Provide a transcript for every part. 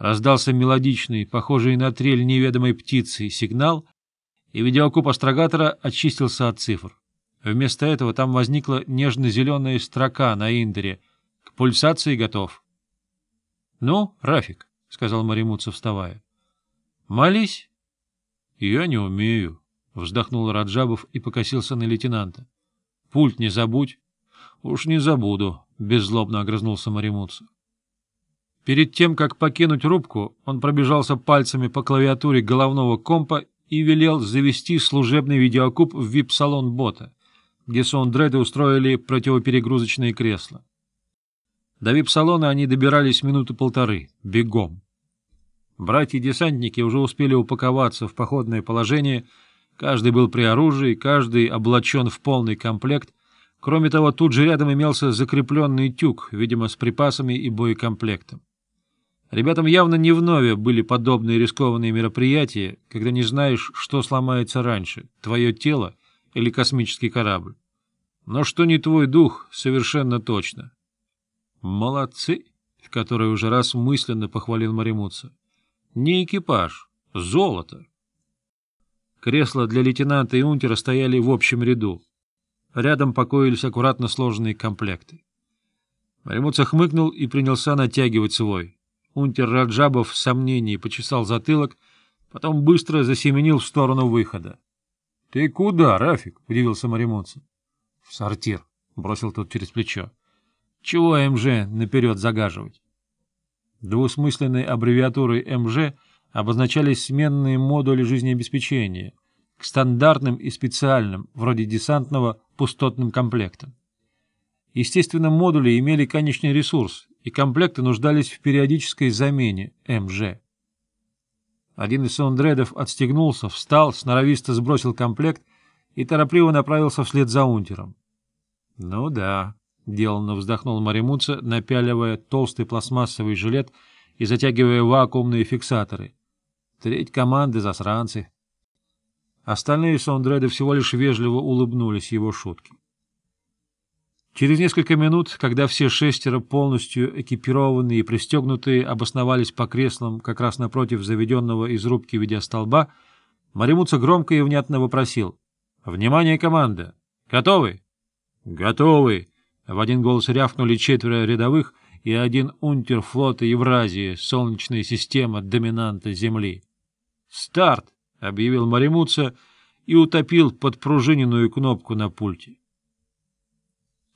Раздался мелодичный, похожий на трель неведомой птицы, сигнал, и видеокуб астрогатора очистился от цифр. Вместо этого там возникла нежно-зеленая строка на индере. К пульсации готов. — Ну, Рафик, — сказал Маримутса, вставая. — Молись. — Я не умею, — вздохнул Раджабов и покосился на лейтенанта. — Пульт не забудь. — Уж не забуду, — беззлобно огрызнулся Маримутса. Перед тем, как покинуть рубку, он пробежался пальцами по клавиатуре головного компа и велел завести служебный видеокуб в вип-салон бота, где сондреды устроили противоперегрузочные кресла. До вип-салона они добирались минуты полторы, бегом. Братья-десантники уже успели упаковаться в походное положение, каждый был при оружии, каждый облачен в полный комплект, кроме того, тут же рядом имелся закрепленный тюк, видимо, с припасами и боекомплектом. Ребятам явно не вновь были подобные рискованные мероприятия, когда не знаешь, что сломается раньше, твое тело или космический корабль. Но что не твой дух, совершенно точно. Молодцы, в который уже раз мысленно похвалил Маримутса. Не экипаж, золото. Кресла для лейтенанта и унтера стояли в общем ряду. Рядом покоились аккуратно сложенные комплекты. Маримутса хмыкнул и принялся натягивать свой — Унтер Раджабов в сомнении почесал затылок, потом быстро засеменил в сторону выхода. — Ты куда, Рафик? — удивился Маримонцев. — В сортир, — бросил тот через плечо. — Чего МЖ наперед загаживать? Двусмысленной аббревиатурой МЖ обозначались сменные модули жизнеобеспечения к стандартным и специальным, вроде десантного, пустотным комплектам. Естественно, модули имели конечный ресурс и комплекты нуждались в периодической замене МЖ. Один из Сондредов отстегнулся, встал, сноровисто сбросил комплект и торопливо направился вслед за унтером. — Ну да, — деланно вздохнул Маримуца, напяливая толстый пластмассовый жилет и затягивая вакуумные фиксаторы. Треть команды — засранцы. Остальные Сондреды всего лишь вежливо улыбнулись его шутке. Через несколько минут, когда все шестеро, полностью экипированные и пристегнутые, обосновались по креслам как раз напротив заведенного из рубки видеостолба, Маримуца громко и внятно вопросил. — Внимание, команда! Готовы? — Готовы! — в один голос рявкнули четверо рядовых и один унтер флота Евразии, солнечная система доминанта Земли. — Старт! — объявил Маримуца и утопил подпружиненную кнопку на пульте.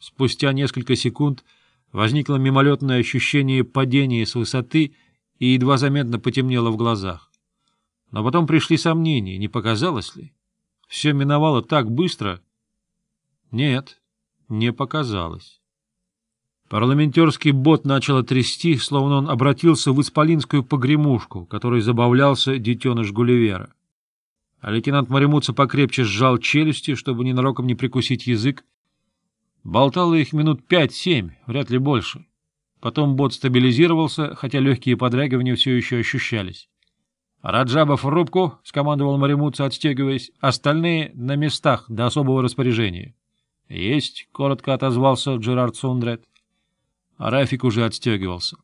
Спустя несколько секунд возникло мимолетное ощущение падения с высоты и едва заметно потемнело в глазах. Но потом пришли сомнения, не показалось ли? Все миновало так быстро. Нет, не показалось. Парламентерский бот начало трясти, словно он обратился в исполинскую погремушку, которой забавлялся детеныш Гулливера. А лейтенант Маримутса покрепче сжал челюсти, чтобы ненароком не прикусить язык, Болтало их минут пять-семь, вряд ли больше. Потом бот стабилизировался, хотя легкие подрягивания все еще ощущались. «Раджабов в рубку», — скомандовал Маримутса, отстегиваясь, — «остальные на местах до особого распоряжения». «Есть», — коротко отозвался Джерард Сундрет. Рафик уже отстегивался.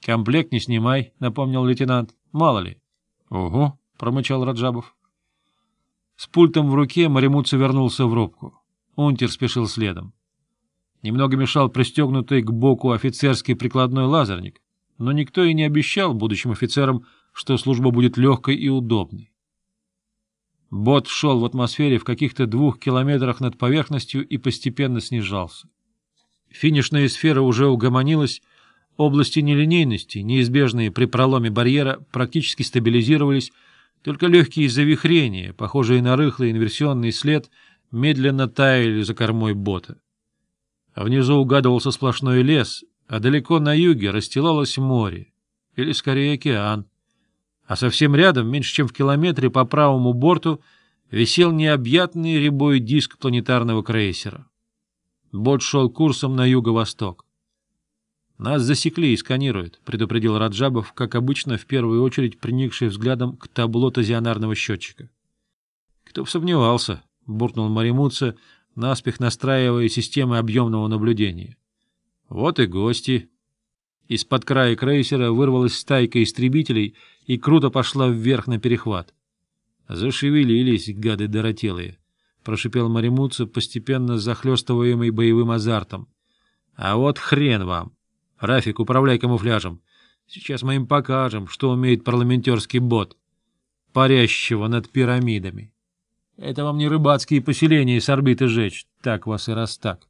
«Комплект не снимай», — напомнил лейтенант. «Мало ли». «Угу», — промычал Раджабов. С пультом в руке Маримутса вернулся в рубку. Унтер спешил следом. Немного мешал пристегнутый к боку офицерский прикладной лазерник, но никто и не обещал будущим офицерам, что служба будет легкой и удобной. Бот шел в атмосфере в каких-то двух километрах над поверхностью и постепенно снижался. Финишная сфера уже угомонилась, области нелинейности, неизбежные при проломе барьера, практически стабилизировались, только легкие завихрения, похожие на рыхлый инверсионный след, медленно таяли за кормой бота. А внизу угадывался сплошной лес, а далеко на юге расстилалось море, или скорее океан. А совсем рядом, меньше чем в километре по правому борту, висел необъятный рябой диск планетарного крейсера. Бот шел курсом на юго-восток. «Нас засекли и сканируют», — предупредил Раджабов, как обычно, в первую очередь приникший взглядом к табло тазионарного счетчика. «Кто бы сомневался», — буркнул Маримуца, — наспех настраивая системы объемного наблюдения. Вот и гости. Из-под края крейсера вырвалась стайка истребителей и круто пошла вверх на перехват. Зашевелились, гады доротелые, — прошипел Маримутса, постепенно захлестываемый боевым азартом. — А вот хрен вам! Рафик, управляй камуфляжем. Сейчас мы им покажем, что умеет парламентерский бот, парящего над пирамидами. Это вам не рыбацкие поселения с орбиты жечь, так вас и раз так.